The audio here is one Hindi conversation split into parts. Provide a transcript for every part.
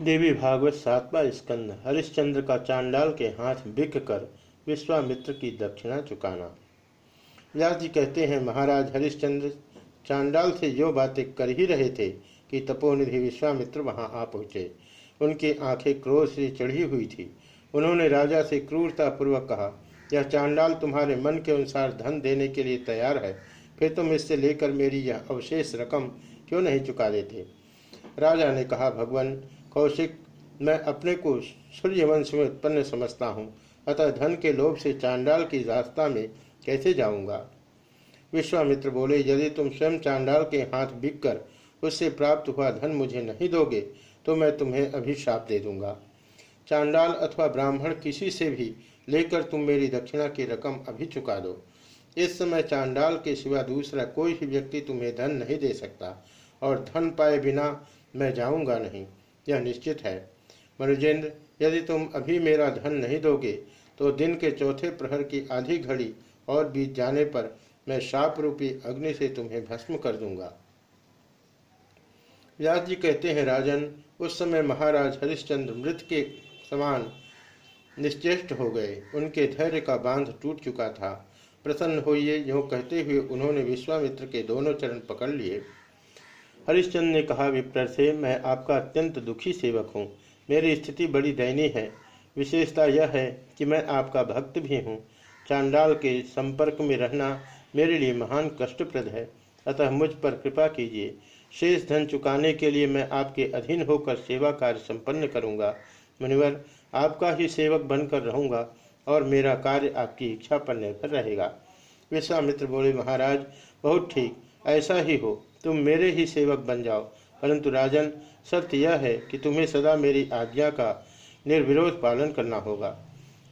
देवी भागवत सातवा स्कंद, हरिश्चंद्र का चांडाल के हाथ बिक कर विश्वामित्र की दक्षिणा चुकाना। व्यास जी कहते हैं, महाराज, हरिश्चंद्र चांडाल से जो बातें कर ही रहे थे कि तपोनिधि विश्वामित्र वहाँ आ पहुँचे। उनकी आँखें क्रोध से चढ़ी हुई थी। उन्होंने राजा से क्रूरता पूर्वक कहा, यह चांडाल तुम्हारे मन के अनुसार धन देने के लिए तैयार है। फिर तुम इससे लेकर मेरी यह अवशेष रकम क्यों नहीं चुका देते? राजा ने कहा, भगवान कौशिक, मैं अपने को सूर्यवंश में उत्पन्न समझता हूँ, अतः धन के लोभ से चांडाल की रास्ता में कैसे जाऊँगा? विश्वामित्र बोले, यदि तुम स्वयं चांडाल के हाथ बिक कर उससे प्राप्त हुआ धन मुझे नहीं दोगे तो मैं तुम्हें अभिशाप दे दूँगा। चांडाल अथवा ब्राह्मण किसी से भी लेकर तुम मेरी दक्षिणा की रकम अभी चुका दो। इस समय चांडाल के सिवा दूसरा कोई भी व्यक्ति तुम्हें धन नहीं दे सकता, और धन पाए बिना मैं जाऊँगा नहीं। यह निश्चित है। मनुजेंद्र यदि तुम अभी मेरा धन नहीं दोगे तो दिन के चौथे प्रहर की आधी घड़ी और बीत जाने पर मैं शाप रूपी अग्नि से तुम्हें भस्म कर दूँगा। व्यास जी कहते हैं, राजन, उस समय महाराज हरिश्चंद्र मृत के समान निश्चेष्ट हो गए। उनके धैर्य का बाँध टूट चुका था। प्रसन्न होइए, यो कहते हुए उन्होंने विश्वामित्र के दोनों चरण पकड़ लिए। हरिश्चंद्र ने कहा विप्र से मैं आपका अत्यंत दुखी सेवक हूँ। मेरी स्थिति बड़ी दयनीय है। विशेषता यह है कि मैं आपका भक्त भी हूँ। चांडाल के संपर्क में रहना मेरे लिए महान कष्टप्रद है। अतः मुझ पर कृपा कीजिए। शेष धन चुकाने के लिए मैं आपके अधीन होकर सेवा कार्य संपन्न करूँगा। मुनिवर, आपका ही सेवक बनकर रहूँगा और मेरा कार्य आपकी इच्छा पर निर्भर रहेगा। विश्वामित्र बोले, महाराज, बहुत ठीक। ऐसा ही हो। तुम मेरे ही सेवक बन जाओ। परंतु राजन सत्य यह है कि तुम्हें सदा मेरी आज्ञा का निर्विरोध पालन करना होगा।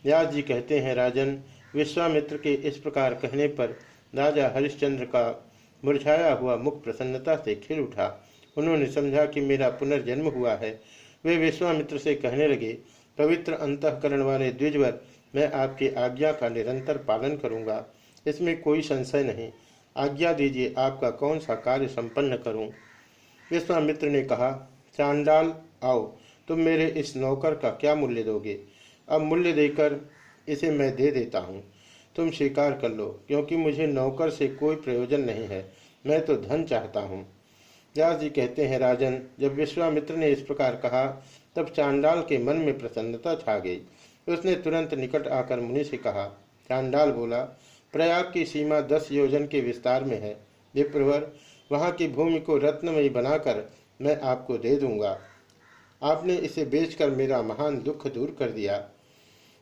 व्यास जी कहते हैं, राजन, विश्वामित्र के इस प्रकार कहने पर राजा हरिश्चंद्र का मुरझाया हुआ मुख प्रसन्नता से खिल उठा। उन्होंने समझा कि मेरा पुनर्जन्म हुआ है। वे विश्वामित्र से कहने लगे, पवित्र अंतकरण वाले द्विजवर, मैं आपकी आज्ञा का निरंतर पालन करूँगा। इसमें कोई संशय नहीं। आज्ञा दीजिए आपका कौन सा कार्य संपन्न करूँ? विश्वामित्र ने कहा, चांडाल, आओ, तुम मेरे इस नौकर का क्या मूल्य दोगे? अब मूल्य देकर इसे मैं दे देता हूँ। तुम स्वीकार कर लो, क्योंकि मुझे नौकर से कोई प्रयोजन नहीं है, मैं तो धन चाहता हूँ। व्यास जी कहते हैं, राजन, जब विश्वामित्र ने इस प्रकार कहा, तब चांडाल के मन में प्रसन्नता छा गई। उसने तुरंत निकट आकर मुनि से कहा, चांडाल बोला प्रयाग की सीमा दस योजन के विस्तार में है। विप्रवर, वहाँ की भूमि को रत्नमयी बनाकर मैं आपको दे दूँगा। आपने इसे बेचकर मेरा महान दुख दूर कर दिया।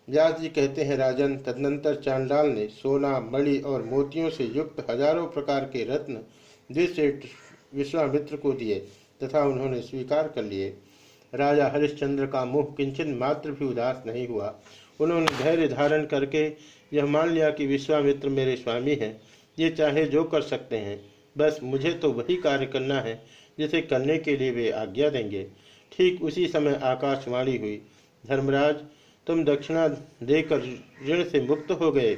व्यास जी कहते हैं, राजन, तदनंतर चांडाल ने सोना, मणि और मोतियों से युक्त हज़ारों प्रकार के रत्न द्विश्रेष्ठ विश्वामित्र को दिए तथा उन्होंने स्वीकार कर लिए। राजा हरिश्चंद्र का मुँह किंचन मात्र भी उदास नहीं हुआ। उन्होंने धैर्य धारण करके यह मान लिया कि विश्वामित्र मेरे स्वामी हैं। ये चाहे जो कर सकते हैं, बस मुझे तो वही कार्य करना है, जिसे करने के लिए वे आज्ञा देंगे। ठीक उसी समय आकाशवाणी हुई। धर्मराज, तुम दक्षिणा देकर ऋण से मुक्त हो गए।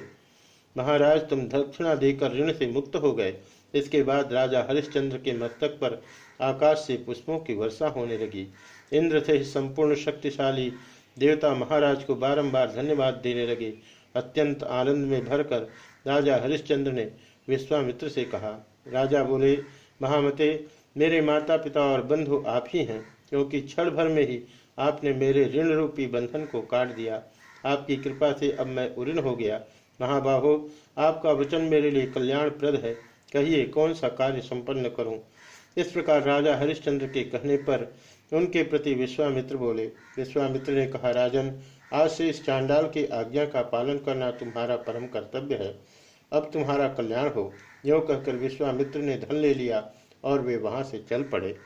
महाराज, तुम दक्षिणा देकर ऋण से मुक्त हो गए। इसके बाद राजा हरिश्चंद्र के मस्तक पर आकाश से पुष्पों की वर्षा होने लगी। इंद्र से संपूर्ण शक्तिशाली देवता महाराज को बारंबार धन्यवाद देने लगे। अत्यंत आनंद में भरकर राजा हरिश्चंद्र ने विश्वामित्र से कहा, राजा बोले, महामते, मेरे माता पिता और बंधु आप ही हैं, क्योंकि क्षण भर में ही आपने मेरे ऋण रूपी बंधन को काट दिया। आपकी कृपा से अब मैं उऋण हो गया। महाबाहो, आपका वचन मेरे लिए कल्याणप्रद है। कहिए, कौन सा कार्य संपन्न करूँ? इस प्रकार राजा हरिश्चंद्र के कहने पर उनके प्रति विश्वामित्र बोले, विश्वामित्र ने कहा, राजन, आज से इस चांडाल की आज्ञा का पालन करना तुम्हारा परम कर्तव्य है। अब तुम्हारा कल्याण हो। यो कहकर विश्वामित्र ने धन ले लिया और वे वहाँ से चल पड़े।